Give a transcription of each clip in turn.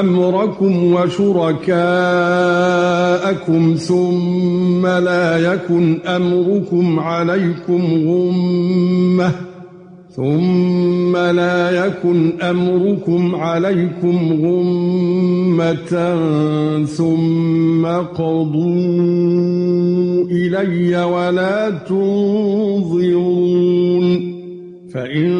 أمركم وشركاءكم ثم لا يكن أمركم عليكم غمة ثم لا يكن أمركم عليكم غمة ثم قضوا إلي ولا تنظرون فَإِن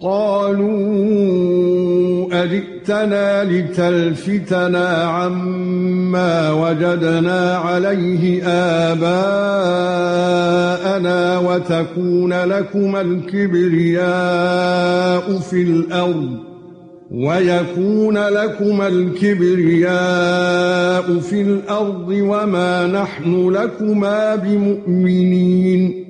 قالوا أجئتنا لتلفتنا عما وجدنا عليه آباءنا وتكون لكم الكبرياء في الأرض ويكون لكم الكبرياء في الأرض وما نحن لكما بمؤمنين